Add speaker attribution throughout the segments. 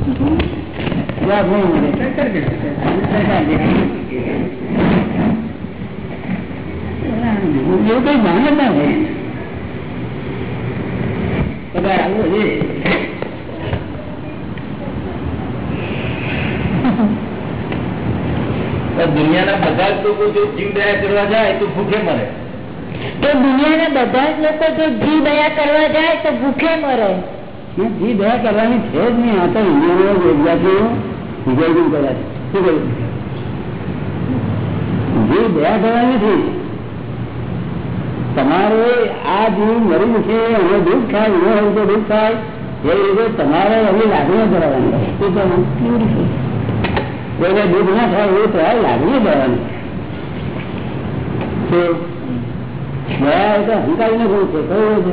Speaker 1: જવાબ નહીં મળે એવું કઈ ભાન જ ના હોય પગાર આવવો છે
Speaker 2: દુનિયાના બધા જ લોકો જો જીવ દયા કરવા જાય તો ભૂખે મરે.
Speaker 3: તો દુનિયાના બધા જ લોકો જો જીવ દયા કરવા જાય તો ભૂખે મરે.
Speaker 1: જી દયા કરવાની છે જ નહીં, આ તો ઇન્ડિયાનો વિદ્યાર્થીઓ વિજયગુણ કર્યા છે. શું કહ્યું જી દયા કરવાની નથી, તમારે આ જીવ મરી છે હવે દુઃખ થાય ન હોય તો દુઃખ થાય, એ રીતે તમારે એવી લાગણીઓ ધરાવવાની શું કરવું કોઈને દુઃખ ના થાય એવું તો લાગણી ધરાવવાની તો દયા એ તો અહંકારીનો ગુણ છે કયું છે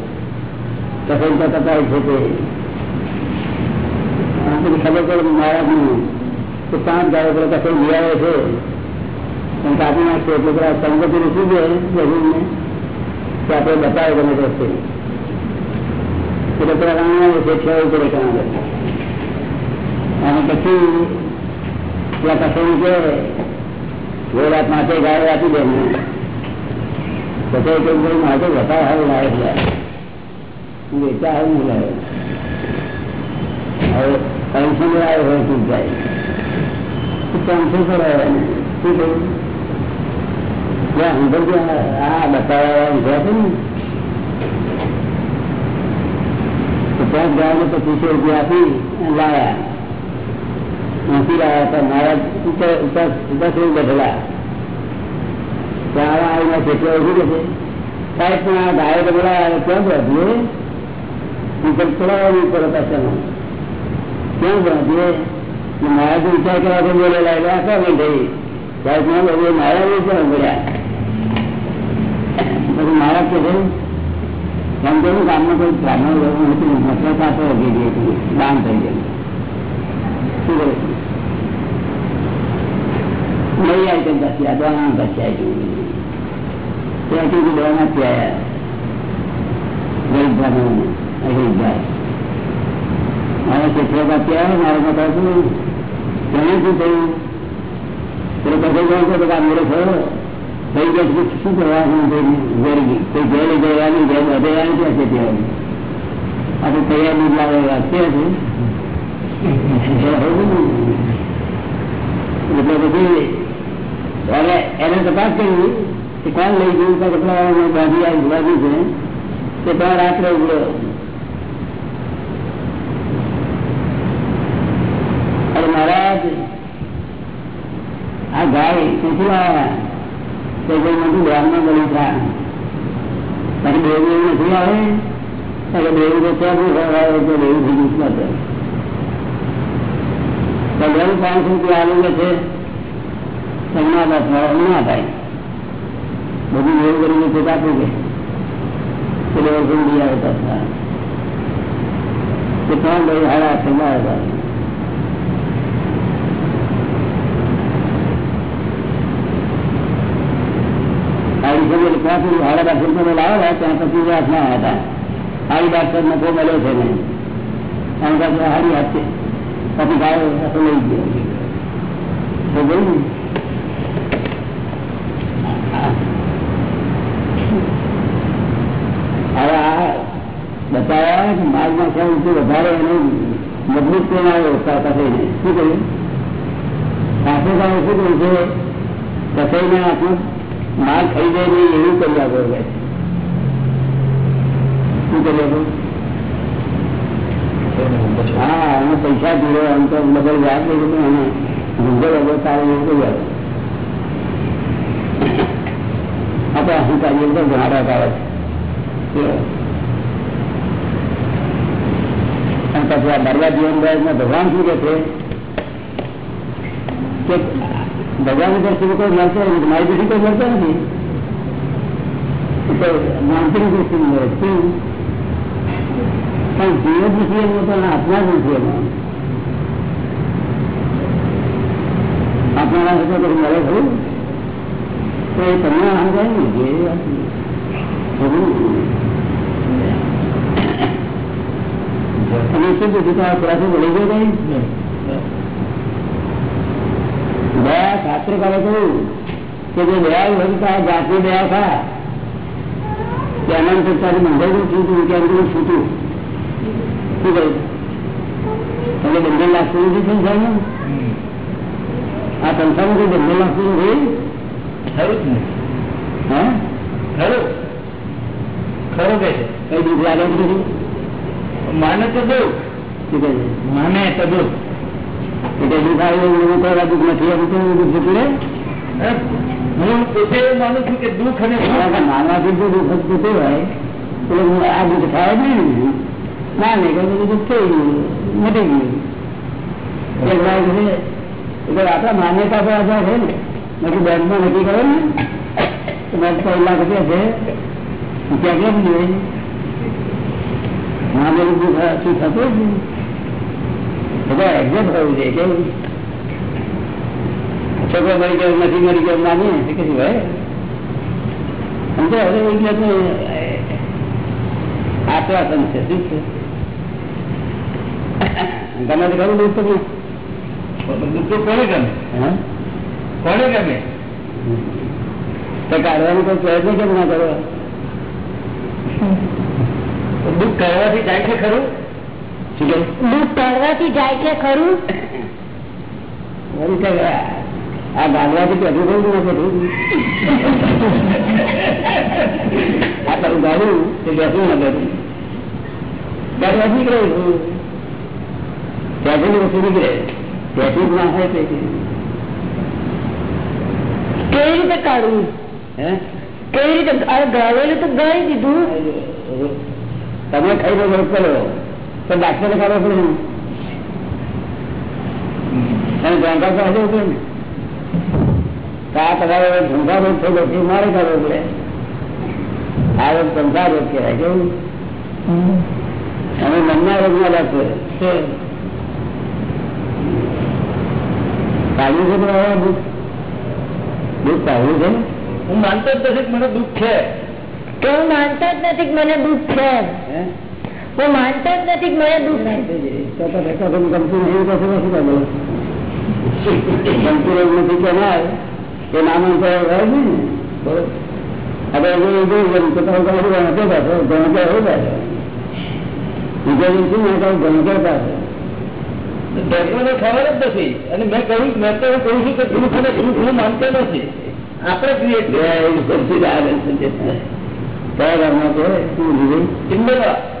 Speaker 1: તે બતાવો કસંતા કપાય છે તે. ખબર પડે મહારાજની તો પાંચ ગાયો કસઈ લઈ આવે છે. પણ કાપી નાખશે એટલે પેલા સંપત્તિને શું કહે? જરૂરને કે આપણે બતાવે તમે રસ્તે એટલે પેલા રાણા છે ખેડવું પડે કામ અને પછી પેલા કસઈ કે ગોળાત માટે ગાયો આપી દે ને પછી કોઈ કોઈ માટે બતાવ હારું લાવે છે વેચા હારું નહીં લાવે હવે પેન્શન આવ્યો હોય તું જાય પેન્શન કરાવે શું કહ્યું ત્યાં અંદર આ બતાવવા ઊભા છે ને ત્યાં ગયા પચીસો રૂપિયા આપી લાયા નથી લાયા હતા મારા દસ રૂપ બેઠેલા ત્યાં આવીને ખેતરો ઊભી છે સાહેબ પણ આ ગાયો તો બોલા ક્યાં બાંધીએ ઉપર ચડાવવાની ઉપર પાછળ ક્યાં બાંધીએ મારા તો વિચાર કરવા તો બોલેલા એટલે આ કામ થઈ સાહેબ ના બધું મારા બહુ પણ બોલ્યા બધું મારા કે છે એમ કહ્યું ગામમાં કોઈ બ્રાહ્મણ લોકો નથી મતલબ આપો વગી ગઈ દાન થઈ ગયું શું કરે નહીં આવી તેમ પછી આ દોણા પછી આવી ત્યાંથી બી દોણા ત્યાં ગરીબ બ્રાહ્મણ ગરીબ ભાઈ મારે ક્ષેત્ર ત્યાં મારે મતા શું તેને શું થયું પેલો કસે ગયો તો બધા મોડો થયો થઈ ગયા શું કરવાનું ગરીબી કોઈ ઘેર જવાની ઘેર વધેવાની ક્યાં છે ત્યાં આપણે તૈયાર દૂધ લાવે વાત છે એટલે પછી એને એને તપાસ કરી કે કોણ લઈ ગયું કે કેટલા બાજી આવી બાજુ છે તે ત્યાં રાત્રે ઉગડ્યો અરે મહારાજ આ એટલે પાંચ રૂપિયા આવેલું છે એમના ના થાય બધું એવું કરીને છે કાપું પેલો ગુંડી આવતા તે ત્રણ ભાઈ થયા હતા સાડી સમય ત્યાં સુધી હાડા બાર ફૂટ લાવેલા ત્યાં પછી વાત ના હતા હાડી બાર ફૂટ નફો મળ્યો છે ને કારણ કે હારી હતી પછી ગાયો લઈ ગયો તો ગયું હવે આ બતાવ્યા કે માલમાં ક્યાં ઊંચું વધારે એને મજબૂત કોણ આવ્યો થઈને શું કહ્યું સાથે સાથે શું કહ્યું છે કસાઈને આપણું માલ ખાઈ જાય નહીં એવું કરી આપો શું કરી આપો? હા અને પૈસા જોડે આમ તો બધા યાદ લઈ ગયું અને ગુગલ હવે સારું એવું કરી આપો. આપણે અહંકારી એકદમ ઘણા આવે છે. પછી આ બરવા જીવન ભગવાન શું કે છે? કે ભગવાન દ્રષ્ટિ કોઈ મળતો નથી મારી દ્રષ્ટિ કોઈ મળતો નથી તો માનસિક દ્રષ્ટિ મળે શું પણ જીવ દ્રષ્ટિ એનો તો આત્મા જ નથી એનો આપણા હાથે કોઈ મળે ખરું તો એ તમને સમજાય ને જે તમે શું પૂછ્યું તો આ ખુલાસો બોલી ગયો કઈ દયા શાસ્ત્રકારે કહ્યું કે જે દયા હોય જાતિ દયા થા કે અનંત સત્તાથી બંધાઈ છૂટું કે છૂટું. શું કહ્યું તમને બંધન લાગતું નથી સંસારમાં આ સંસારમાં કોઈ બંધન લાગતું નથી
Speaker 2: ખરું જ નહીં
Speaker 1: હા?
Speaker 2: ખરું? ખરું કે છે.
Speaker 1: કઈ દુઃખ લાગે
Speaker 2: માને તો દુઃખ.
Speaker 1: શું કહે છે?
Speaker 2: માને તો દુઃખ.
Speaker 1: એટલે દુઃખ આવે એવું કોઈ દુઃખ નથી. એમ તો દુઃખ જતું રહે
Speaker 2: હું પોતે માનું છું કે દુઃખ અને
Speaker 1: માનવાથી જો દુઃખ જતું હોય તો આ દુઃખ થાય જ નહીં. ને. નહીં કે બધું દુઃખ થઈ ગયું. મટી ગયું. એટલે આપણા માન્યતા પર આધાર છે ને. નક્કી બેંકમાં નક્કી કરો ને. તો બેંક લાખ રૂપિયા છે રૂપિયા કેમ જોઈએ માનેલું દુઃખ શું થતું જ નહીં. બધા એક્ઝેક્ટ હોવું જોઈએ કેવું? છોકરો મરી ગયો નથી મરી ગયો માનીએ તો કશું ભાઈ? સમજો હવે એક જાતનું આશ્વાસન છે શું છે? ગમે તે ખરું દુઃખ
Speaker 2: તો કોને ગમે.
Speaker 1: હા?
Speaker 2: કોને ગમે.
Speaker 1: તો કાઢવાનો કોઈ પ્રયત્ન કેમ ના કરો?
Speaker 2: દુઃખ કરવાથી જાય છે ખરું?
Speaker 1: કહે
Speaker 3: જાય છે ખરું?
Speaker 1: આ? આ તારું ગાળું તે બેસું ના બેસું ગાળવા નીકળે પેટની વસ્તુ નીકળે. પેટું જ ના હોય
Speaker 3: કેવી રીતે? કાઢવું? કેવી રીતે? અરે તો ગળી દીધું.
Speaker 1: તમે ખાઈ રોગ કરો તો પડે ને અને જાણકાર તો હજુ પડે ને. આ તમારે ધંધા રોગ થયો છે મારે કાઢવો પડે. આ રોગ ધંધા રોગ કહેવાય કેવું? અમે મનના રોગમાં લાગશે કાઢવું છે. પણ દુઃખ. દુઃખ કાઢવું છે
Speaker 2: હું માનતો જ નથી મને દુઃખ છે.
Speaker 3: કે હું માનતો જ નથી મને દુઃખ છે.
Speaker 1: હે
Speaker 3: હું માનતો જ નથી મને દુઃખ
Speaker 1: તો ગમતું એવું નથી કે ના નામ હવે એવું એવું તમે પાછો એવું પાછો બીજા દિવસે મેં પાછો
Speaker 2: ધર્મને ખબર જ નથી. અને મેં કહ્યું મેં તો એવું કહું છું કે દુઃખ અને માનતો નથી. આપણે ક્રિએટ.
Speaker 1: કયા ગામમાં છે શું લીધું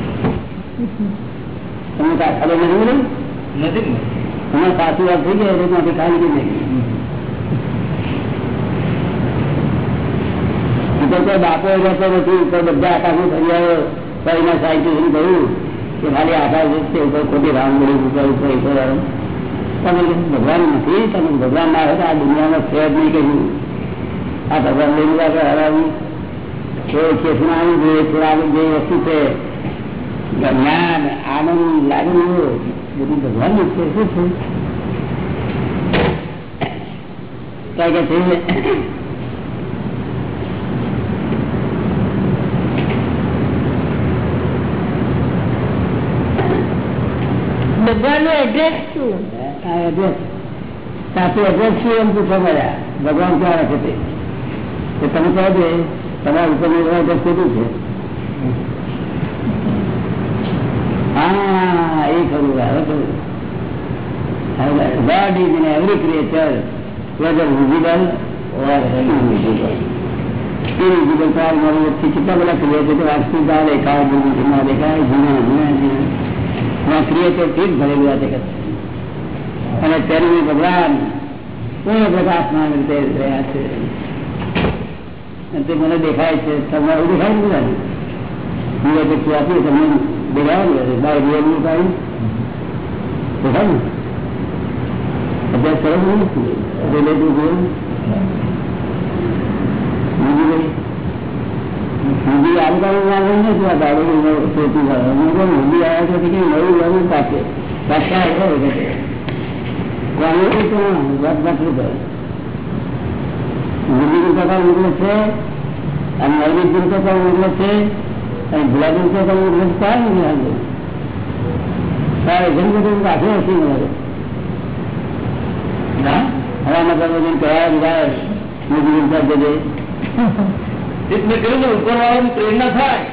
Speaker 1: તમને કા- ખબર નથી પડી?
Speaker 2: નથી ને.
Speaker 1: તમારે સાસુ વાત થઈ ગયા એટલે ત્યાંથી કાઢી કે નહીં ઉપર કોઈ બાપો રહેતો નથી ઉપર બધા આકાશમાં ફરી આવ્યો કોઈના સાયન્ટિસ્ટ કહ્યું કે ખાલી આકાશ જ છે ઉપર ખોટી રામગઢી ઉપર ઉપર ઉપર આવે તમે કીધું, ભગવાન નથી તમે ભગવાન ના હોય તો આ દુનિયામાં છે જ નહીં કહ્યું આ ભગવાન લઈ લીધા કે હરાવી એ કેસમાં આવી જોઈએ થોડા આવી જે વસ્તુ છે જ્ઞાન આનંદ લાગણીઓ બધું ભગવાન જ છે શું છે? કઈ કે
Speaker 3: ભગવાન એડ્રેસ શું?
Speaker 1: એડ્રેસ સાચું એડ્રેસ શું એમ પૂછો મળ્યા. ભગવાન ક્યાં રાખે છે? તમે કહો છો તમારા ઉપર એડ્રેસ કેટલું છે? હા એ ખરું હવે ખરું God is in every creature, whether visible or invisible. Invisible કાર મારી વચ્ચે કેટલા બધા ક્રિએટર છે વાસ્તુ કાર દેખાય ભૂમિ દેખાય જૂના જૂના જૂના ક્રિએટરથી જ ભરેલું આ જગત અને તેનું ભગવાન પૂર્ણ પ્રકાશમાં રીતે રહ્યા છે અને તે મને દેખાય છે તમારું દેખાય ને બધા બીજા વ્યક્તિ આપીએ તમને દેખાય ને બાર બે મિનિટ આવી દેખાય ને અભ્યાસ કરો રિલેટિવ કઈ બીજી આવવાનું આવે નથી આ હિન્દી આવ્યા છે કે નવું નવું આવ્યો ગુરુ પ્રકાર મોકલે છે. અને નવી ગુરુ પણ મોકલે છે અને ગુલાબી પણ છે કાંઈ નહીં હાલતું બધું હવાના કયા મોદી જજે
Speaker 2: એટલે કહ્યું ઉપર વાળાની પ્રેરણા થાય.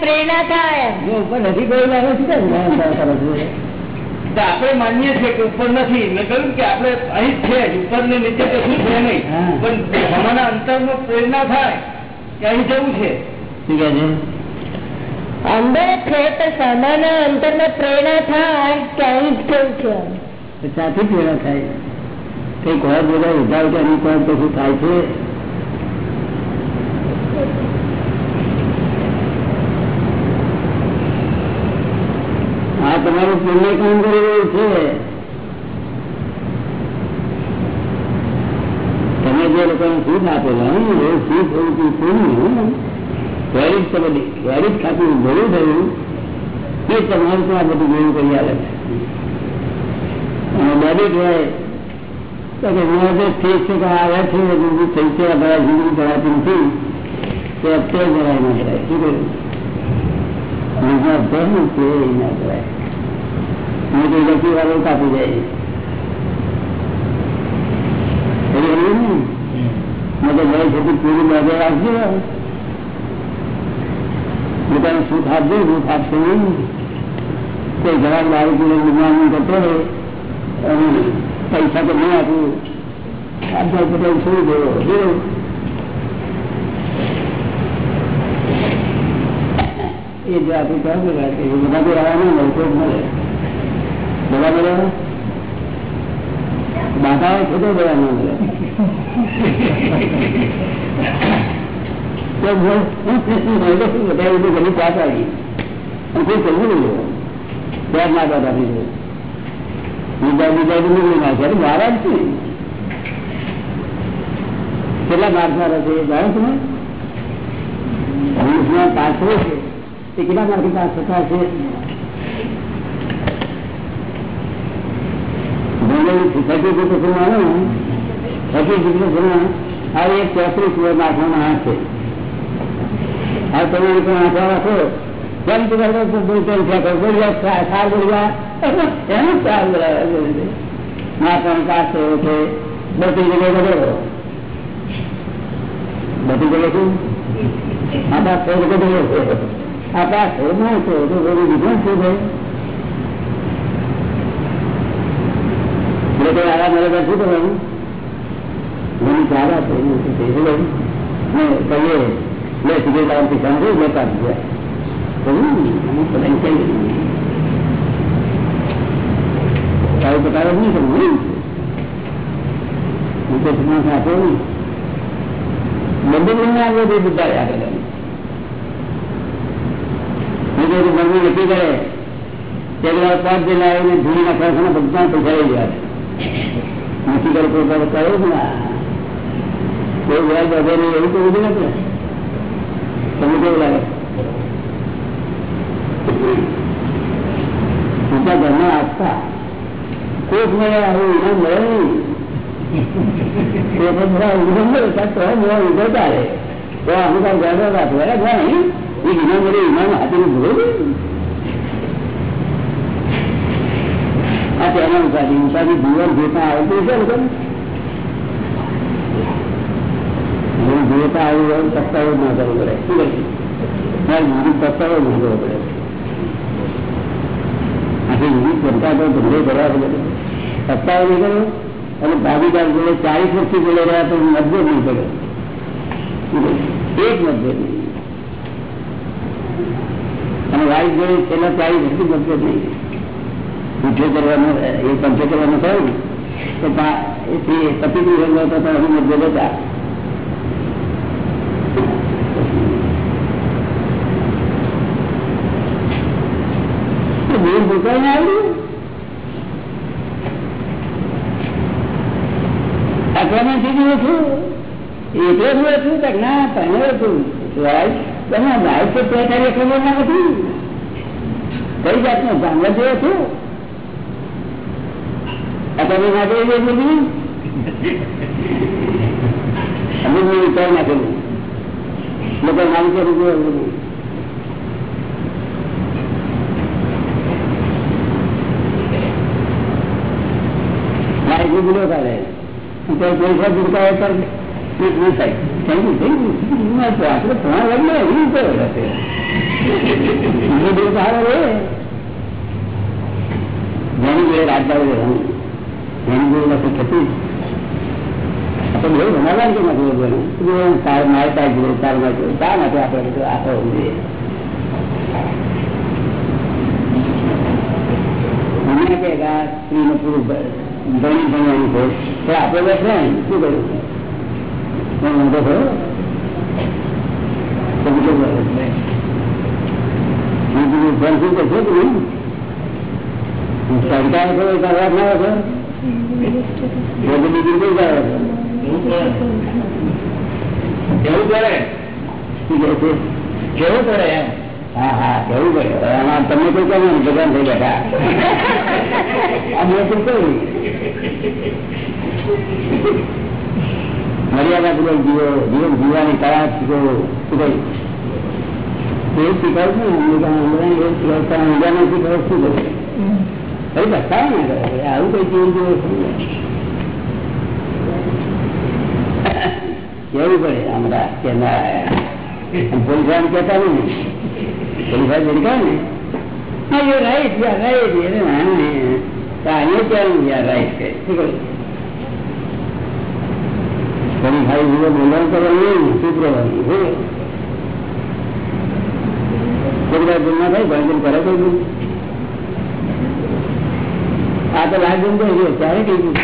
Speaker 3: પ્રેરણા થાય.
Speaker 1: ઉપર નથી
Speaker 2: તો આપણે માનીએ છીએ કે ઉપર નથી. મેં કહ્યું કે આપણે અહીં છે. ઉપર ને નીચે કશું છે નહીં. પણ હમાના અંતરમાં પ્રેરણા થાય કે અહીં જવું છે.
Speaker 1: શું કહે છે?
Speaker 3: અંદર છે તો સામાન્ય અંતરમાં પ્રેરણા થાય કે જ કેવું છે? એમ.
Speaker 1: પ્રેરણા થાય? કઈ કોઈ બધા ઉધાર કે અમુક કશું થાય છે? આ તમારું પુણ્ય કામ કરી રહ્યું છે. તમે જે લોકોને સુખ આપેલા એ સુખ એવું પુણ્ય. તમે વેરિટ ખાતું ઘણું થયું એ તમારું તો આ બધું ઘણું કરી આવે છે. હોય તો કે હું જે ઠીક છે કે આવે છે જિંદગી થઈ છે આ જિંદગી ભરાતી નથી તે અત્યારે ભરાય ના ભરાય શું કહ્યું? બીજા ધર્મ છે એ ના ભરાય હું તો ગતિ વાળો કાપી જાય. મેં તો ભાઈ પૂરી બાજુ રાખજો. પોતાને સુખ આપજો દુઃખ આપશે નહીં કોઈ ઘણા દારૂ પીને નિર્માણ કરતો હોય અને પૈસા તો નહીં આપું આપતા પોતાને છોડી દેવો જો એ જો આપી કહો કે એ બધા તો આવવાના મળતો જ મળે બધા મળે બાધા છે તો બધા ના મળે તો બોલ બધા એવું ઘણી પાસ આવી અને કોઈ કરવું નહીં ત્યાર ના દાદા બીજું બીજા બીજા નીકળી નાખે અરે મારા જ છે કેટલા માર્ક મારે છે એ જાણો તમે વીસમાં પાસ હોય છે તે કેટલા માર્કે પાસ થતા છે થર્ટી ડિગ્રી આવે ને થર્ટી ડિગ્રી આ એક ચોત્રીસ માર્કનો માણસ છે આ તમે એ પણ આંકડા રાખો કેમ છે? કરવો સાર બોલવા એનું સાર બોલાવે આ પણ કાશ છે બધી જગ્યાએ બધો બધી જગ્યાએ શું આપણા ફોડ બધો આપણા ફોડમાં છે. તો બધું બીજું શું ભાઈ. એટલે આરા મળે શું કરવાનું? ઘણી સારા છે. એવું છે તે શું ભાઈ કહીએ લે સિગરેટ આવવાનું પૈસા નથી લેતા ગયા તારું પટારો નહીં કરવું હું તો તમારા સાથે બધું મને આવ્યો તે બધા આગળ હું તો મમ્મી નક્કી કરે તે બધા પાંચ જણા આવીને ધૂળી નાખવા બધા પૈસા લઈ ગયા નક્કી કરે કોઈ કરે કહ્યું ને કોઈ વ્યાજ વગેરે એવું તો બધું નથી તમને કેવું લાગે? બીજા ઘરના આપતા. કોક મળે આવું ઇનામ મળે. નહીં તે બધા મળે તો અમુક અરે ભાઈ એ ઇનામ મળે ઇનામ હાથે ભૂલો આ તેના ઉપાધિ. ઉપાધિ જીવન જોતા આવતું છે લોકો જોતા આવ્યું હોય પસ્તાવો ના કરવો પડે. શું મારે પસ્તાવો ના કરવો પડે. તો અને ભાગીદાર જોડે ચાલીસ વર્ષથી બોલે રહ્યા તો મતભેદ નહીં કર્યો એક મતભેદ અને વાઈફ જોડે છેલ્લા ચાલીસ વર્ષથી મતભેદ નહીં. ઉઠ્યો કરવાનો, એ પંચો કરવાનો થયું તો પતિ દિવસ હતો તો હજુ મતભેદ હતા. દૂર ને આવ્યું? અઠવાડિયા થી છું એટલે જ હું છું કે ના હતું. લાઈફ તો ત્યાં તારી ખબર ના હતી? કઈ જાતનો જાણવા જેવો છું તમે માટે એ બધું. અમુક મેં વિચાર નાખેલું લોકો નામ કે લાઈફ ભૂલો કાઢે પૈસા દુર્ગા પર આપણે ત્રણ લગ્ન એવી રીતે જેની જોડે રાજદાર રહેવાનું જેની જોડે લખી થતું આપણે બહુ બનાવવા કે નથી બોલવાનું તાર મારે તાર જોડે તાર મારે જોડે શા માટે આપણે બધું આખો જોઈએ મને કે આ સ્ત્રીને પૂરું ભણી ભણવાનું છે. તો આપણે બેઠે શું કર્યું? વાંધો થયો? ભણ શું કરશો કે નહીં સરકાર કોઈ કરવા ના હતો બીજું કઈ જાય
Speaker 2: કેવું કરે?
Speaker 1: શું કહે
Speaker 2: કેવું કરે એમ?
Speaker 1: હા હા કેવું પડે આમાં તમે કોઈ કહો ને ભગવાન થઈ બેઠા અમે તો કહ્યું. મર્યાદા પૂર્વક જીવો જીવન જીવવાની કળા શીખો શું કહ્યું? એવું શીખવાડું ને એવું શીખવતા બીજાને શીખવાડ શું બતાવ ના આવું કઈ જીવન જીવો કેવું પડે હમણાં કે ના પોલીસ કેતા નહીં પોલીસ જણકા ને હા યુ રાઈટ યાર રાઈટ એને નાને અહીંયા કેવું યાર રાઈટ કહે શું કહ્યું ફરી ભાઈ જીવો બોલવાનું કરવાનું નહીં સુધરવાનું કોઈ વાર ભૂલ ના થાય ભણતર કરે કોઈ ભૂલ આ તો લાગ જમ ગયો ત્યારે કઈ ભૂલ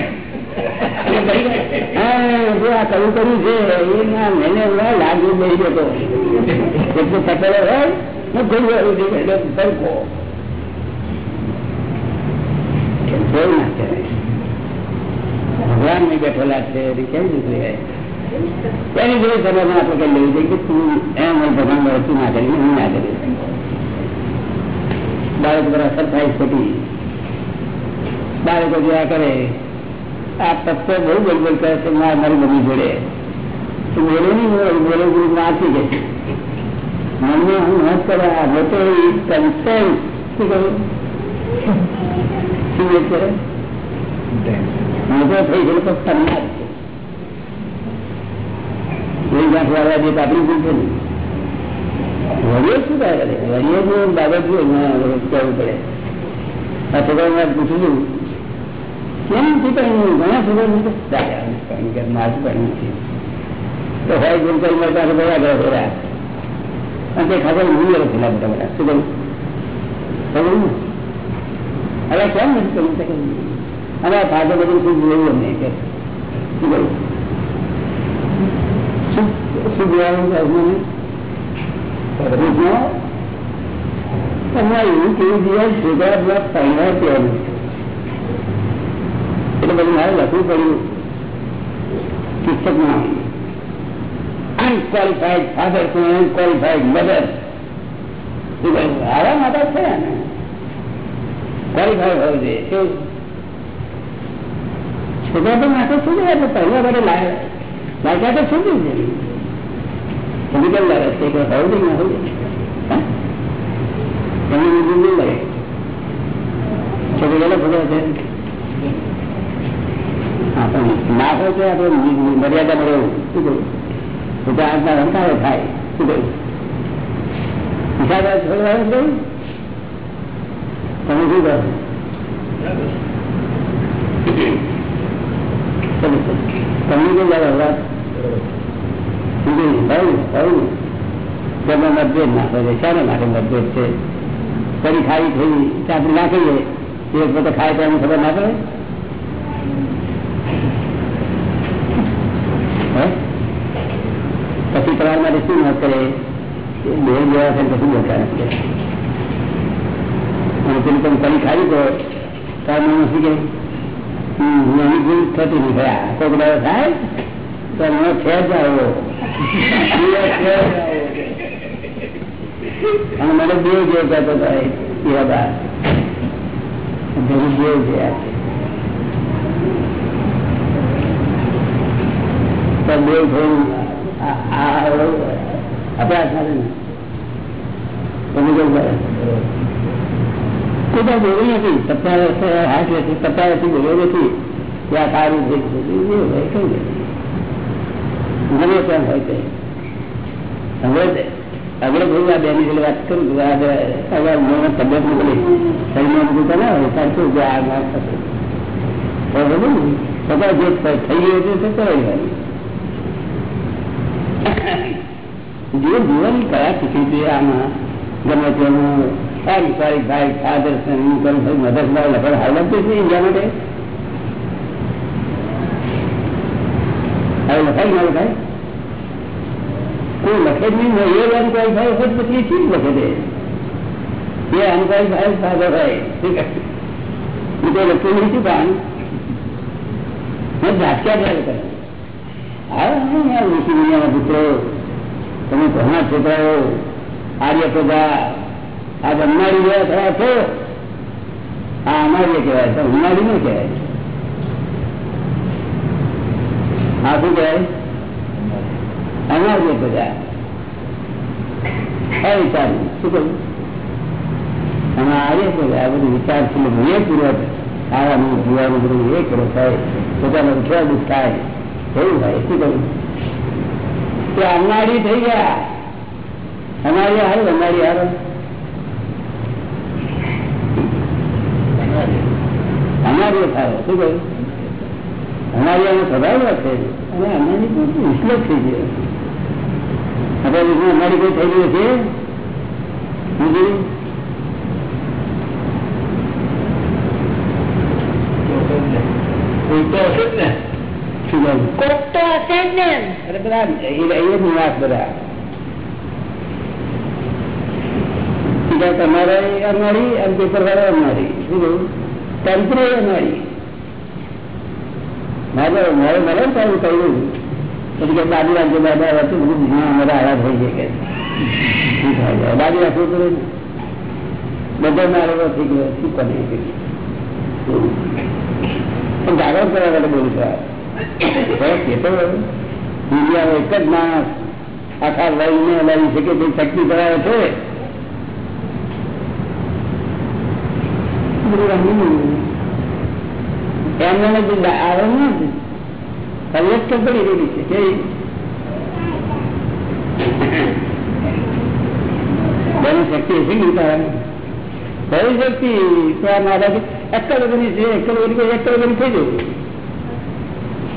Speaker 1: હા જો આ કયું કર્યું છે એ ના મેને લાગ જમ બેસી જતો એટલું તપેલો હોય હું કોઈ વાર એટલે સરખો કોઈ ના કહેવાય ભગવાન ને બેઠેલા છે કેમ નીકળી એની જોડે સભામાં આપણે કઈ લેવું છે કે તું એમ હોય ભગવાન વસ્તુ ના કરી હું ના કરીશ બાળક પર અસર થાય ખોટી બાળકો જોયા કરે આ તત્વ બહુ બલબલ કરે છે મારી મમ્મી જોડે તું બોલે નહીં બોલે બોલે ગુરુ નાખી જશે મને હું મત કરે, આ કન્સેન્ટ શું કહ્યું શું મોટો છે. કહે જો કહેવું પડે? આ છોકરાને પૂછ્યું કેમ શું કહ્યું ઘણા છોકરા મારું પણ નથી. તો હોય ગુમ મળતા અને તે ખબર મૂલ્ય રખેલા બધા બધા શું કહ્યું ખબર હવે કેમ નથી કરી શકે અને ફાધર બધું શું જોયું અમને કે શું કહ્યું શું જોવાનું અમને તમારે એવું કેવું જીવન છોકરા બધા પહેલા કહેવાનું એટલે બધું મારે લખવું પડ્યું પુસ્તકમાં unqualified father to unqualified mother આવા માતા છે ક્વોલિફાઈડ હોવું જોઈએ. શું બીજું લાગે? છોકરી ગયેલો ખબર છે? ના હોય તો મર્યાદા મળે શું કહ્યું આજના રંકારો થાય. શું કહ્યું તમે શું કરો તમને કઈ જાય વાત ગમે મતભેદ ના માટે મતભેદ છે? કરી ખાઈ થઈ આપણે નાખીએ એ પોતે ખાય તો એની ખબર ના પડે હે? પછી તમારા માટે શું ન કરે? બે જેવા છે કશું નથી અને પેલું તમે કરી ખાઈ દો તાર મને શું કે એની ભૂલ નથી. આ કોઈક બધા થાય? તો મને છે જ આવ્યો અને મને બે જે કહેતો થાય. એ ઈરાદા ભેગું બે જે છે બે થયું અપરાધ કોઈ પણ બોલ્યું નથી સત્તા હાથ નથી સત્તા વર્ષથી બોલ્યો નથી. કે છે. હોય? તે? હવે આગળ બધું આ બેની જોડે વાત કરું છું. આ મને તબિયત મોકલી શરીરમાં બધું શું કે આ ના થશે? બરોબર ને છતાં જે થઈ ગયું છે તે કરાવી વાળી જીવન જીવન કયા શીખી છે આમાં ગમે તેનું સારી સારી ભાઈ ફાધર સન કરું ભાઈ મધર ભાઈ લગભગ હાલત છે ઇન્ડિયા માટે હવે લખાય ના લખાય કોઈ લખે જ નહીં હોય એ અનુકારી ભાઈ હોય તો પછી શું લખે છે એ અનુકારી ભાઈ ફાધર હોય હું તો લખતું નહીં છું કામ મેં ઝાટક્યા જાય કરે હા ઋષિ દુનિયાના પુત્રો તમે ઘણા છોકરાઓ આર્ય પ્રજા આ અમનારી જેવા થયા છો? આ અમારી કહેવાય તો ઉનાળી નહીં કહેવાય આ શું કહેવાય? અમારી પ્રજા. અવિચાર શું કહ્યું અને આર્ય આ બધું વિચાર છે વિવેકપૂર્વક ખાવાનું પીવાનું બધું વિવેક કરો થાય પોતાનો દુઃખ થાય, એવું થાય, શું કહ્યું કે અનાળી થઈ ગયા. અમારી હારું અમારી હારો અમારી સારો શું કહ્યું? અમારી આનો સ્વભાવ થઈ ગયો. હવે અમારી કોઈ થઈ ગયું છે બીજું
Speaker 2: તો
Speaker 3: કોક તો હશે જ ને એમ.
Speaker 1: અરે બધા એ એ બધા. તમારે અમારી અને પેપર વાળા અમારી. શું તંત્ર અમારી. મારે મારે ને તારું કહ્યું પછી કે દાદી રાખજો દાદા રાખજો. બધું હા અમારા આયા થઈ જાય કે. દાદી રાખવું પડે બધો મારો થઈ ગયો શું કરે પણ જાગૃત કરવા માટે બોલું છું. એ તો દુનિયાનો એક જ માણસ આખા લઈને લઈ શકે તે શક્તિ ધરાવે છે? એમને જે આવે ને સર્વસ્વ પડી રહેલી છે બની હશે ને તારા શક્તિ તો છે થઈ જવું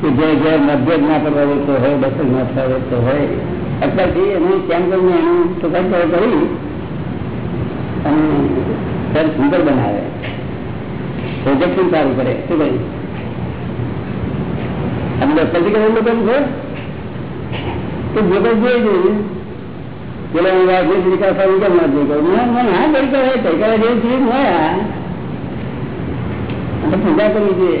Speaker 1: કે જે જે મતભેદ ના કરવા દેતો હોય દખલ ના થવા દેતો હોય. અત્યારથી એને કેમ કરીને એનું ટુકડો કરી અને ઘર સુંદર બનાવે. પ્રોજેક્ટ પણ સારું કરે. શું કહ્યું? અને દસ્તરથી કરેલું લોકો છે તો જે કઈ જોઈ જોઈએ પેલા હું વાત જે વિકાસ કેમ ના જોઈ કહું મને હા કરે કઈ કરે જેવું ચીજ હોય પૂજા કરવી જોઈએ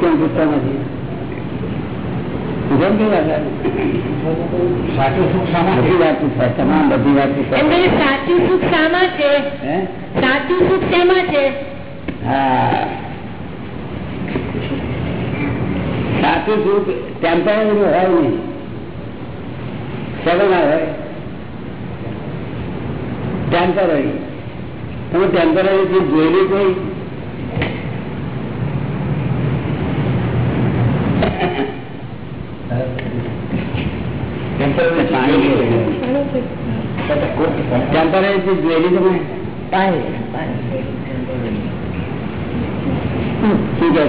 Speaker 1: કેમ પૂછતા નથી?
Speaker 2: સાચું સુખ શામાં છે?
Speaker 3: સાચું સુખ શામાં છે?
Speaker 1: હે?
Speaker 3: સાચું સુખ
Speaker 1: ટેમ્પરરી હોય નહીં. સગન હોય. ટેમ્પરરી. તમે ટેમ્પરરી જોયેલી કોઈ ટેમ્પરરી ચીજ જોયેલી તમે શું કહે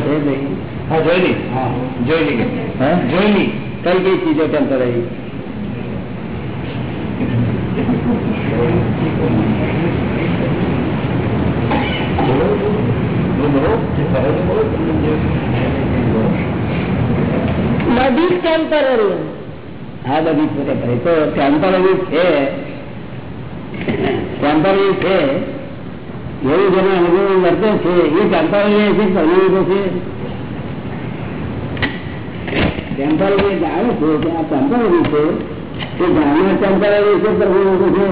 Speaker 1: છે આ બધી પોતે કરે તો ટેમ્પરરી છે. ટેમ્પરરી છે. એવું જેને અનુભવ વર્તે છે, એ ટેમ્પરરી છે અનુભવ છે? ટેમ્પરરી જાણે છે કે આ ટેમ્પરરી છે, તે જાણનાર ટેમ્પરરી છે પરિણિત છે?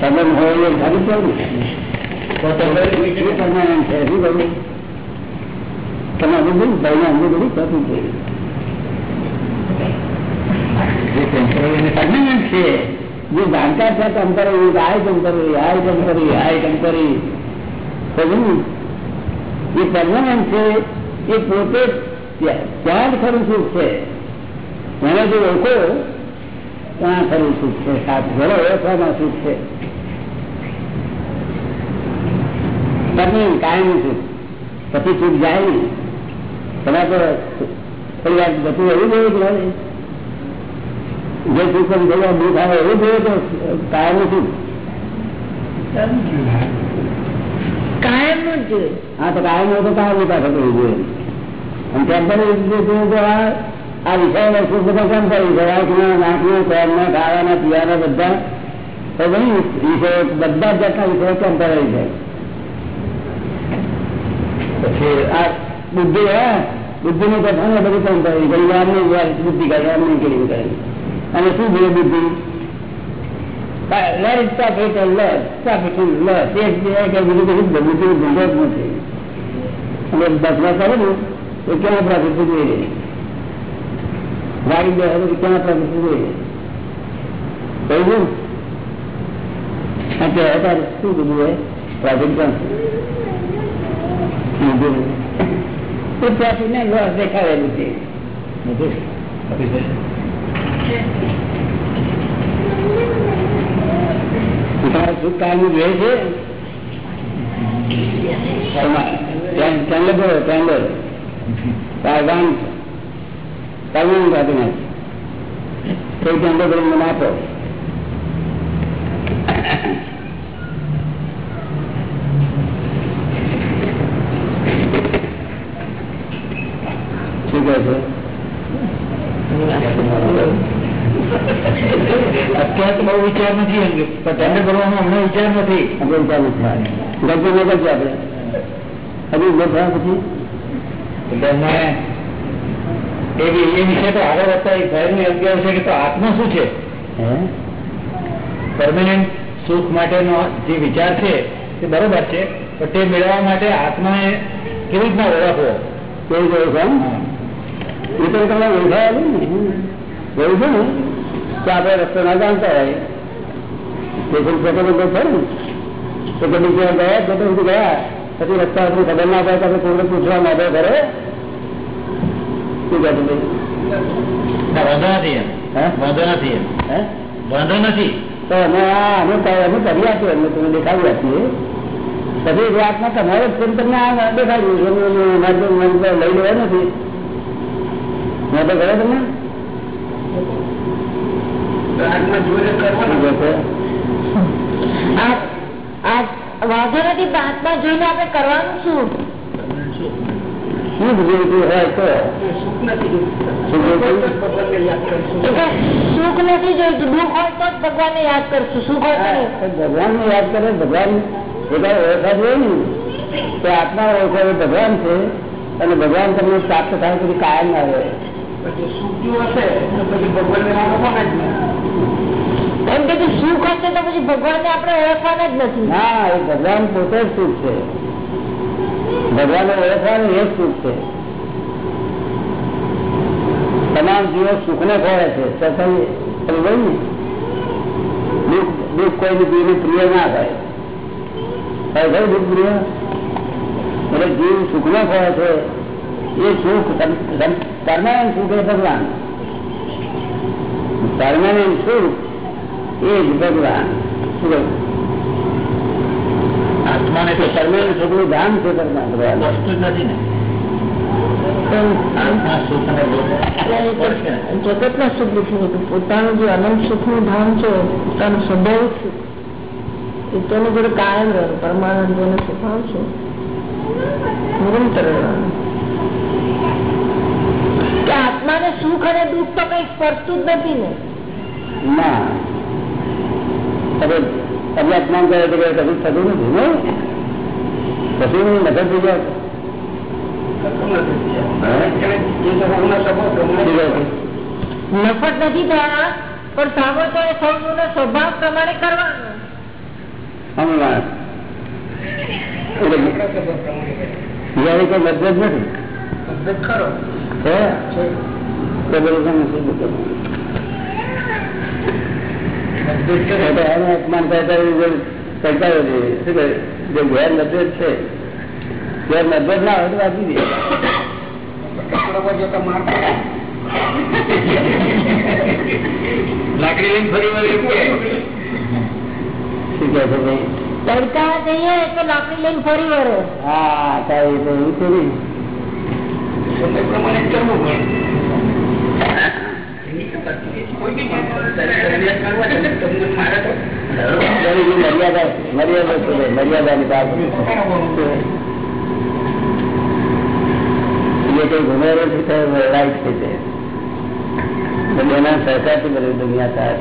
Speaker 1: તમે હોય એ સારું છે? તો તમે પરમાનન્ટ છે, શું કરવું? તમે અનુભવ ભાઈને અનુભવ બધું થતું છે જે જે જાણકાર છે temporary I temporary I temporary I સમજ્યું એ પરમાનન્ટ છે, એ પોતે ત્યાં જ ખરું સુખ છે. એને જો ઓળખો, ત્યાં ખરું સુખ છે. સાત ઘરો ઓળખવામાં સુખ છે. પરમાનન્ટ કાયમ સુખ. પછી સુખ જાય નહીં તમારે થોડી વાર જતું એવું જોયું કે? જે એમ થયું દુઃખ આવે એવું જોયું તો કાયમ સુખ
Speaker 3: કાયમનું જ. જોઈએ
Speaker 1: હા તો કાયમ તો કાયમ ઉતા થતું જોઈએ. અને ટેમ્પરરી તો આ વિષય સુખ બધા કેમ કરી ગળાકના નાકના પેરના ખાવાના પીવાના બધા તો ભાઈ વિષયો બધા જ જાતના વિષયો કેમ કરાવી જાય પછી આ બુદ્ધિ હે બુદ્ધિ નું કથન એ બધું ટેમ્પરરી ઘણી વાર નહીં વાર બુદ્ધિ કરે એમ નહીં કરી કરે અને શું જોઈએ બુદ્ધિ let it stop it and let stop it and let એક બે કે બીજું કશું બુદ્ધિ ધંધો જ નથી અને બસમાં કરે ને તો ક્યાં પ્રાપ્તિ જોઈએ ગાડી બે તો ક્યાં પ્રાપ્તિ જોઈએ કહ્યું હા કે અત્યારે શું કીધું હોય પ્રાપ્તિ ક્યાં એ પ્રાપ્તિ ને લોસ દેખાડેલું છે તમારે સુખ કાયમ જોઈએ છે ટેન્ડર બોલો ટેન્ડર કાયદાન કાયદાન કાઢી નાખ કોઈ ટેન્ડર કરીને મને આપો શું કહે છે
Speaker 2: અત્યારે તો બહુ વિચાર નથી પણ ટેન્ડર કરવાનો અમને વિચાર નથી.
Speaker 1: ગરબી ન કરશે આપણે. હજુ ઊભો થયા પછી?
Speaker 2: એ એ વિશે તો આગળ વધતા એ એમ કહેવું છે કે તો આત્મા શું છે? પરમેનન્ટ સુખ માટેનો જે વિચાર છે તે બરોબર છે પણ તે મેળવવા માટે આત્માએ કેવી રીતના ઓળખવો?
Speaker 1: કેવું કહ્યું? એ તો તમે ઓળખાયા ને એવું છે ને? કે આપણે રસ્તો ના જાણતા હોય. لیکن چھوٹے بندے تھے تو جب نیچے گئے શું કહે દેખાડ્યું
Speaker 3: પરમાનંદિત આત્મા જોઈને આપણે કરવાનું શું?
Speaker 1: હોય તો?
Speaker 3: સુખ નથી જોઈતું દુઃખ હોય તો જ ભગવાનને યાદ કરશું. સુખ હોય
Speaker 1: ભગવાન ને યાદ કરે ભગવાન એટલે ઓળખા જોઈએ ને. તો આત્મા ઓળખો ભગવાન છે. અને ભગવાન તમને પ્રાપ્ત થાય પછી કાયમ ના રહે
Speaker 3: એમ કે સુખ હશે તો પછી ભગવાનને આપણે ઓળખવાના જ નથી.
Speaker 1: ના એ ભગવાન પોતે જ સુખ છે. ભગવાન ઓળખવાનું એ જ સુખ છે. તમામ જીવો સુખ ને? ખોળે છે ભગવાન. પરમાનન્ટ સુખ એ જ ભગવાન. શું? કહ્યું?
Speaker 2: આત્માને તો
Speaker 1: પરમાનન્ટ સુખનું ધામ છે ભગવાન ભગવાન
Speaker 2: વસ્તુ જ નથી ને. સુખ
Speaker 3: સુખ નથી હોતું પોતાનું જે અનંત સુખનું ધામ છે પોતાનું સ્વભાવ સુખ એ તેનું બધું કાયમ રહેવાનું. પરમાનંદ જેનો સ્વભાવ છે નિરંતર રહેવાનું. કે આત્માને સુખ અને દુઃખ તો કઈ સ્પર્શતું જ નથી ને.
Speaker 1: ના. તમે અપમાન કરે તો કઈ કશું થતું નથી ને કશું નહીં નજર થઈ જાય
Speaker 3: નફટ નથી થયા પણ સામો તો એ સૌનો સ્વભાવ પ્રમાણે કરવાનો
Speaker 1: હમણાં એટલે જ્યારે કોઈ મતભેદ નથી છે? તો બધું તમે શું બધું? એટલે એને અપમાન કરતા કરતા હોય શું કહે? જે ગેર મતભેદ છે ગેર મતભેદ ના હોય તો વાંચી દે
Speaker 2: લાકડી લઈને ફરી વાર
Speaker 1: શું કહે છે ભાઈ
Speaker 3: તડકા જઈએ તો લાકડી લઈને ફરી વળે.
Speaker 1: હા તારી તો એવું છે પ્રમાણે મર્યાદા મર્યાદા છે ભાઈ, મર્યાદાની બાબત એ કઈ ગુનેરો છે તો રાઈટ છે તે એના સહકારથી બધી દુનિયા થાય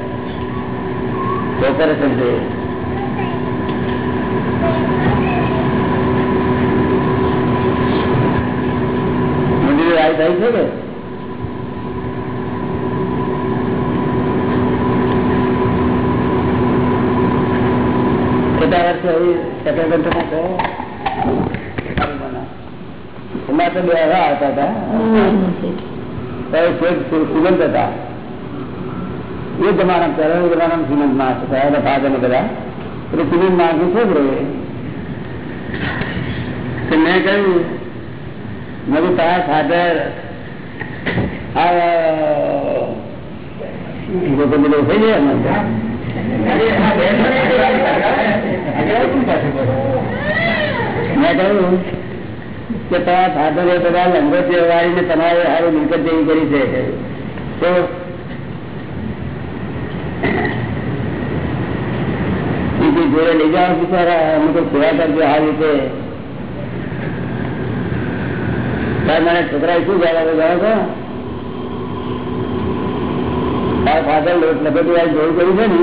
Speaker 1: કોપરેશન છે મંદિર રાય થાય છે કે કેટલા વર્ષે હવે સેકન્ડ કંટ્રીમાં છે એમાં તો બે હવા આવતા હતા ત્યારે શેઠ સુગંધ હતા એ જમાના પહેલા જમાનામાં સિમેન્ટ માણસ હતા એના ફાધર ને બધા એટલે સિમેન્ટ માણસનું છોકરો એ તો મેં કહ્યું મેં કહ્યું તારા ફાધર આ લોકો બધું થઈ જાય ને મેં કહ્યું કે તમારા ફાધરે બધા લંગર વાળીને છે. તો જોડે લઈ જાઓ બિચારા અમે તો સેવા કરજો છોકરા શું જવા જાણો છો? ફાધર લપેટી વાળી કર્યું છે ને.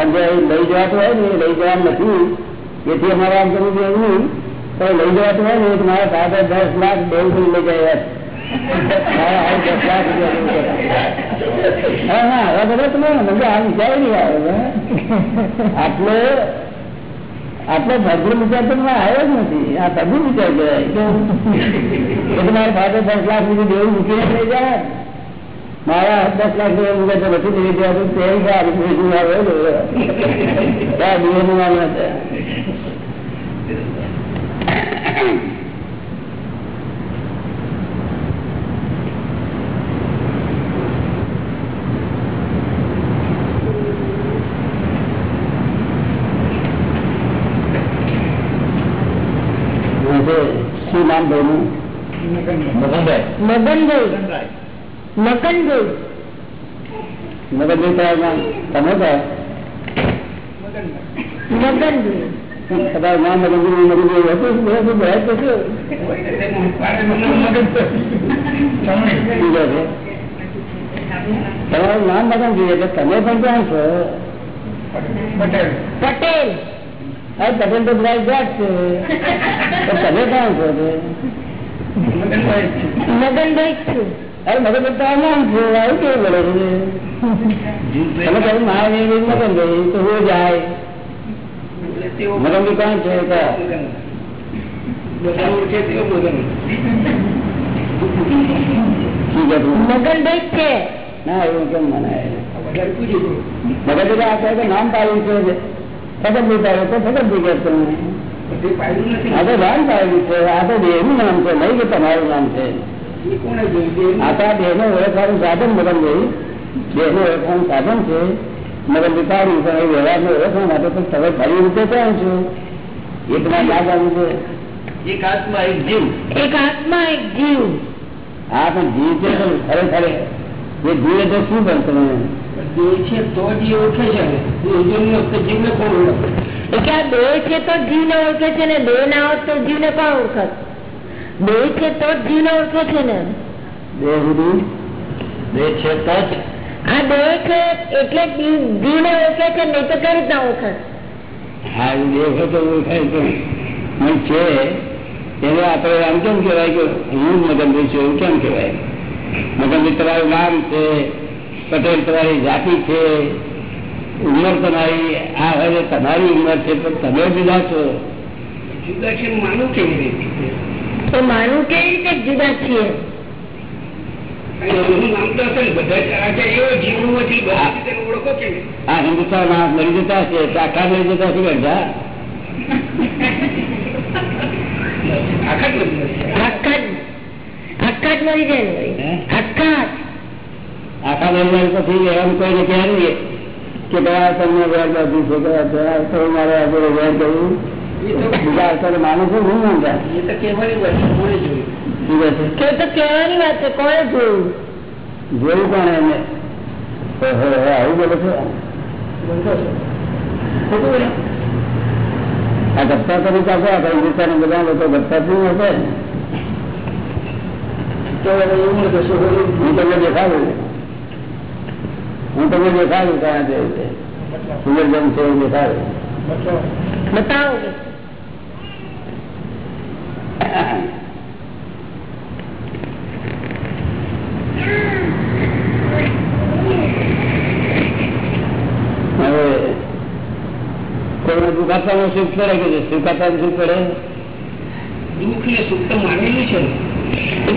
Speaker 1: અને જો એ લઈ જવાતું હોય ને એ લઈ જવાનું નથી. એથી અમારે આમ કરવું છે એવું નહીં તો લઈ જવાતું હોય ને તો મારા ફાધર દસ લાખ દેવ લઈ જાય મારા હાલ દસ લાખ રૂપિયા હા હા, હવે બધા તમે મને આ વિચાર નહીં આવે આટલો આટલો ભરપૂર વિચાર તો મને આવ્યો જ નથી. આ બધું વિચાર કહેવાય. એટલે મારા ફાધર દસ લાખ રૂપિયા દેવું મૂકીને લઈ જાય. મારા દસ લાખ રૂપિયા મૂકે તો નથી લઈ ગયા તો તે ગયા બીજું આવે ત્યાં દિવસનું નામ હતા શું નામ
Speaker 2: મગનભાઈ
Speaker 3: મગનભાઈ મગનભાઈ
Speaker 1: મગનભાઈ સાહેબ તમે કહો
Speaker 3: મગનભાઈ
Speaker 1: કદાચ ના મગન મગન હતું? બધું ભરાય તો શું બીજો છે? તમારું નામ મગન જોઈએ એટલે તમે પણ ક્યાં છો.
Speaker 3: પટેલ.
Speaker 1: હા પટેલ તો બધા જાત છે. તમે ક્યાં છો?
Speaker 3: મગનભાઈ છું.
Speaker 1: અરે મગન તો નામ છે આવું કેવું બોલે છે? તમે કહ્યું મગન ભાઈ તો હું જાય. મગન ભાઈ કોણ છે.
Speaker 3: મગનભાઈ છે.
Speaker 1: ના એવું કેમ મનાય? નામ પાડ્યું છે ફગત પાડ્યું તો ફગત આ તો નામ પાડ્યું છે આ તો એનું નામ છે નહીં કે તમારું નામ છે. આ તો આ ઓળખવાનું સાધન મગન ભાઈ. દેહને ઓળખવાનું સાધન છે. મગન વિચાર્યું પણ એ વ્યવહારને ઓળખવા માટે પણ તમે ફરી રીતે ત્યાં છો? એક ના યાદ આવ્યું છે.
Speaker 2: એક આત્મા એક જીવ.
Speaker 3: એક આત્મા એક જીવ.
Speaker 1: હા પણ જીવ છે તો ખરેખર એ જીવ એટલે શું બનશે કોણ
Speaker 3: ઓળખે? કે આ દેહ છે તો જીવ ને ઓળખે છે ને દેહ ના હોત તો જીવને કોણ ઓળખત? દેહ છે તો જ જીવને ઓળખે છે ને?
Speaker 1: દેહ સુધી?
Speaker 2: છે તો જ.
Speaker 3: આ દેહ છે એટલે જીવ- જીવને ઓળખે છે નહીં તો કઈ રીતના ઓળખે?
Speaker 1: હા એ દેહ તો ઓળખાય તો પણ છે એને આપણે આમ કેમ કહેવાય કે હું મગનભાઈ છું એવું કેમ કહેવાય? મગનભાઈ તમારું નામ છે પટેલ તમારી જાતિ છે ઉંમર તમારી આ હવે તમારી ઉંમર છે પણ તમે જુદા છો.
Speaker 3: તો માનવું કેવી રીતે જુદા છીએ?
Speaker 1: હિન્દુસ્તાન મરી જતા છે તો આખા મરી જતા છે બધા
Speaker 3: આખા જ મરી જાય ને
Speaker 1: હે?
Speaker 3: ભાઈ આખા
Speaker 1: આખા મરી જાય પછી એમ કોઈને કહે કે ભાઈ તમને વેર બાજુ છે કે મારે આગળ વેર કર્યું બીજા અત્યારે માનું છું હું માનતા શું કહે છે
Speaker 3: કે તો કહેવાની વાત છે કોણે જોયું
Speaker 1: જોયું પણ એને આવું બોલે છે આ ગપ્પા તો નહીં ચાલતો હિન્દુસ્તાન બધા લોકો ગપ્પા જ હશે હું તમને દેખાડું હું તમને દેખાડું ક્યાં જેવું છે સુંદરજન છે એવું દેખાડું.
Speaker 3: બતાવો. કે.
Speaker 1: હવે કોઈને સુખ પડે કે સુખાતાનું સુખ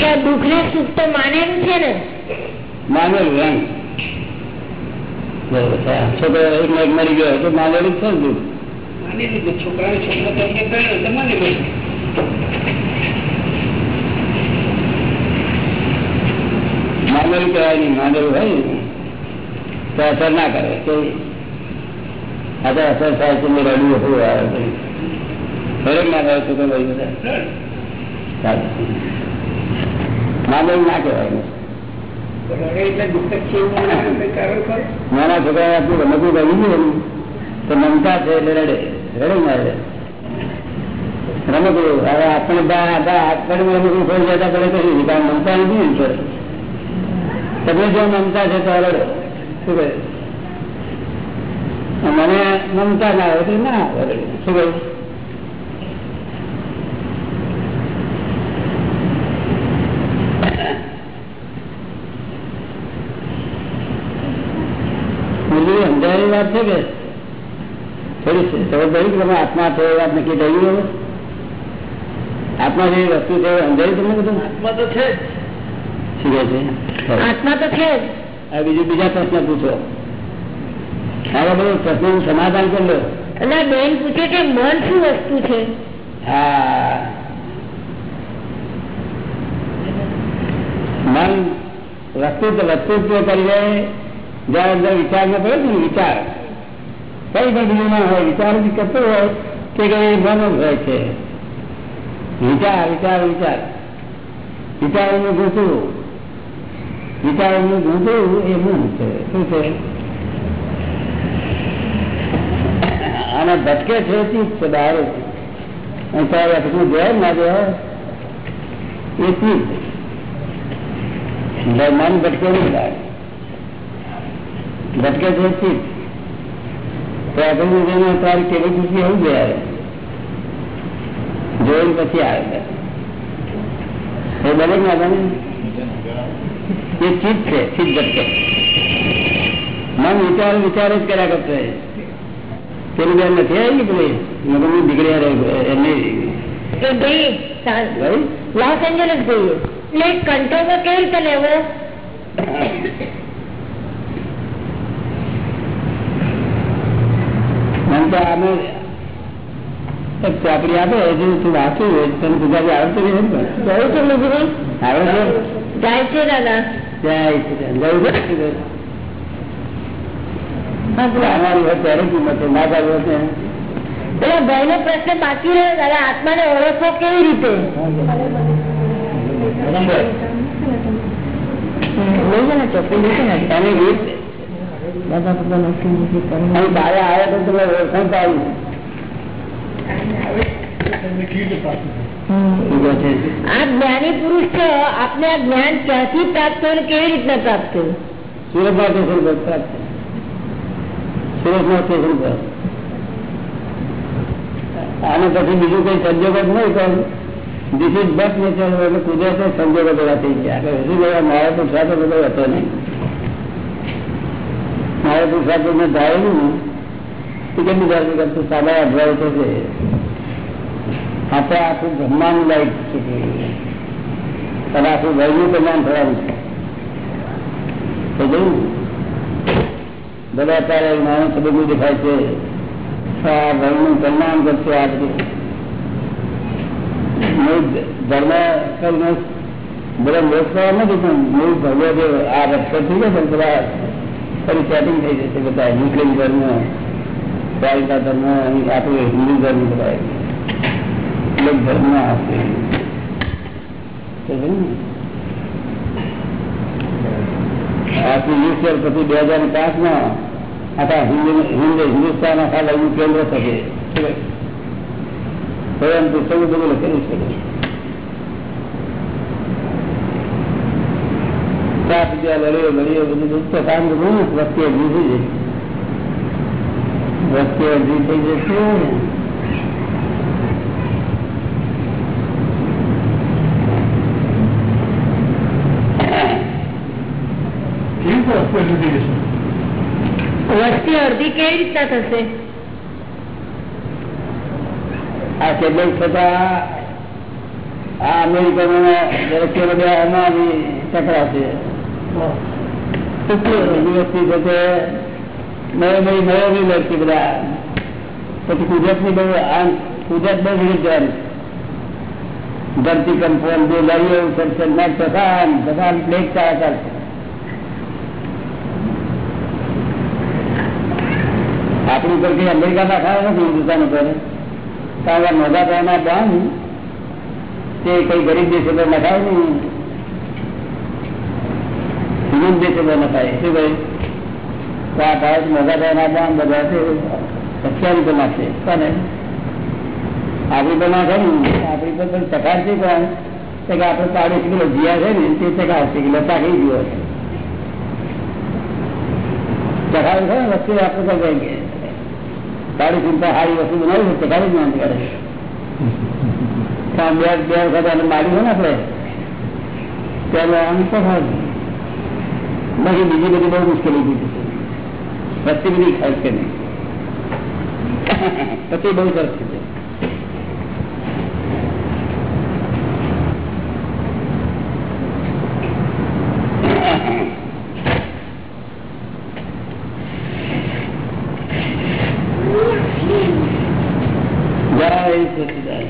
Speaker 3: આ દુઃખ ને સુખ તો માનેલું છે ને
Speaker 1: માનેલું એમ છે. છોકરો એક ને મરી તો માનેલું છે ને દુઃખ માનેલું કહેવાય નહીં માનેલું હોય તો અસર ના કરે. કે આ તો અસર થાય છે રડવું હોવું આવે છે. ના રહે છોકરો ભાઈ બધા. સારું. ના કહેવાય નાના છોકરા આપણું રમતું રહી ગયું તો મમતા છે એટલે રડે. રડે ના રડે રમતું હવે આપણે બા બા આપણે રમતું કોઈ જતા પડે કશું મમતા નથી ને પડે તમને જો મમતા છે તો રડે શું કહે? મને મમતા ના આવે તો ના આવે શું કહ્યું વાત છે કે? થોડી તમે આત્મા નક્કી થઈ ગયું આત્મા જેવી વસ્તુ છે અંધારી તમને બધું?
Speaker 2: આત્મા તો છે
Speaker 3: આત્મા તો છે
Speaker 1: બીજું બીજા પ્રશ્ન પૂછો. હવે બધું પ્રશ્નનું સમાધાન કરી લો.
Speaker 3: એટલે બેન પૂછે કે મન શું વસ્તુ છે?
Speaker 1: હા. મન વસ્તુ વસ્તુત્વ કરીને જયારે અંદર વિચાર ન પડે ને વિચાર. કઈ પણ બીજું ના હોય વિચાર કરતો હોય કે કઈ મન જ હોય છે. વિચાર વિચાર વિચાર. વિચારોનું ગૂંચવું વિચારોનું ગૂંચવું એ મન છે શું છે આને ભટકે છે ચીજ છે બહાર અને તારે પછી જોય ના જોય એ ચીજ મન ભટકે નહીં બહાર ભટકે છે ચીજ તો આપણે જેને તારી કેવી ખુશી એવું ગયા જોઈને પછી આવે એ બને ના બને એ ચીજ છે ચીજ ભટકે મન વિચાર વિચાર જ કર્યા કરશે પેલું બેન નથી આવી પેલી મગની દીકરી એમને
Speaker 3: કે ગઈ
Speaker 1: ભાઈ
Speaker 3: લોસ એન્જલસ ગઈએ એટલે કંટ્રોલમાં કેવી રીતે લેવો
Speaker 1: મન તો આમે એક ચોપડી આપે હજુ તું વાંચ્યું હોય તને ગુજરાતી આવડતું નહીં ને પણ
Speaker 3: જવું છે મુજરી
Speaker 1: આવડે છે
Speaker 3: જાય છે દાદા પ્રશ્ન બાકી રહ્યો દાદા આત્માને ઓળખવો કેવી રીતે?
Speaker 1: આવે તો તમે ઓળખાણ પાડ્યું શું કહે છે
Speaker 3: આ જ્ઞાની પુરુષ છે આપને આ જ્ઞાન ક્યાંથી પ્રાપ્ત થયું અને કેવી રીતના પ્રાપ્ત થયું
Speaker 1: સુરતમાં સ્ટેશન પર પ્રાપ્ત છે. સુરતમાં સ્ટેશન પર આને પછી બીજું કઈ સંજોગ જ નહીં પણ ધીસ ઇઝ બટ નેચર એટલે કુદરતે સંજોગો બધા થઈ ગયા કે હજુ બધા મારા પુરુષાર્થ બધો હતો નહીં મારા પુરુષાર્થ મેં ધારેલું ને એ કેટલું ધાર્યું કરતું સાડા અઠવાડિયે થશે આપણે આખું બ્રહ્માનું લાઈટ છે. તમે આખું વૈજ્ઞાનિક કલ્યાણ થવાનું છે. જોયું? બધા અત્યારે માણસ બધું દેખાય છે. આ ભરનું કલ્યાણ કરશે આ બધું. ધર્મ બધા લોક થવા નથી, પણ મૂળ ભગવો જે આ રક્ષા થઈ જશે બધા ફરી સેટિંગ થઈ જશે બધા મુસ્લિમ ધર્મ દ્વારિકા ધર્મ આપણું હિન્દુ ધર્મ બધા. લોક ધર્મ આપશે તો જોયું ને? આથી વીસ વર્ષ પછી બે હજાર પાંચમાં આખા હિન્દુ હિન્દ હિન્દુસ્તાન આખા લગ્ન કેન્દ્ર થશે પરંતુ સૌ બધું લખેલું છે સાત રૂપિયા લડ્યો લડ્યો બધું બધું તો કામ કરવું ને વસ્તી અડધી થઈ જશે વસ્તી અડધી થઈ જશે
Speaker 3: વસ્તી અડધી કેવી રીતના થશે
Speaker 1: આ કેટલીક થતા આ અમેરિકનમાં દરેક બધા એમાં બી ટકરાશે યુનિવર્સિટી સાથે નવી નવી નવી બી લડશે બધા પછી ગુજરાતની બહુ આમ ગુજરાત બહુ વિરુદ્ધ જવાનું ધરતી કંપન જે લડીઓ ઉતરશે ના તથાન તથાન બ્લેક ચાલા ચાલશે આપણી ઉપર કઈ અમેરિકામાં ખાવા નથી હિન્દુસ્તાન ઉપર કારણ કે મોટા પાયાના બંધ તે કઈ ગરીબ દેશો પર નખાય નહીં. વિરુદ્ધ દેશો પર નખાય. શું કહ્યું તો આ ભારત મોટા પાયાના બંધ બધા છે સત્યાવી પર નાખશે કોને? આપણી પર નાખે ને. આપણી પર પણ ચકાશે કોણ કે આપણે ચાલીસ કિલો જીયા છે ને, તે ચકાશે કિલો ચાકી ગયો છે. ચકાવે છે ને વસ્તુ આપણે તો કઈ સારી ચિંતા સારી વસ્તુ બનાવી છે ચકાવી જ્ઞાન કરે બે બે વખત એને મારી હોય ને આપણે, ત્યારે આમ તો બાકી બીજી બધી બહુ મુશ્કેલી જશે. વસ્તી બધી ખાસ કે નહીં? પછી બહુ સરસ છે જય સચિદાન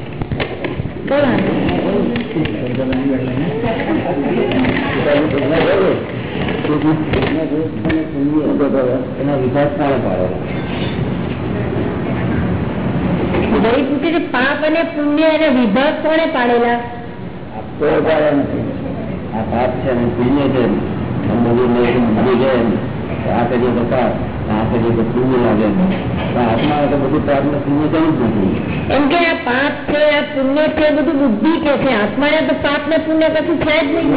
Speaker 1: એના વિકાસ ના પાડે
Speaker 3: ભાઈ પૂછે છે પાપ અને પુણ્ય અને વિભાગ કોને પાડેલા
Speaker 1: કોઈ પાડે નથી આ પાપ છે ને પુણ્ય છે આમ બધું મેં બધું છે આ કરીએ તો પાપ આ કરીએ તો પુણ્ય લાગે પણ આત્મા તો બધું પાપ ને પુણ્ય કઈ જ નથી
Speaker 3: એમ કે આ પાપ છે આ પુણ્ય છે એ બધું બુદ્ધિ કે છે આત્માને તો પાપ ને પુણ્ય કશું છે જ નહીં.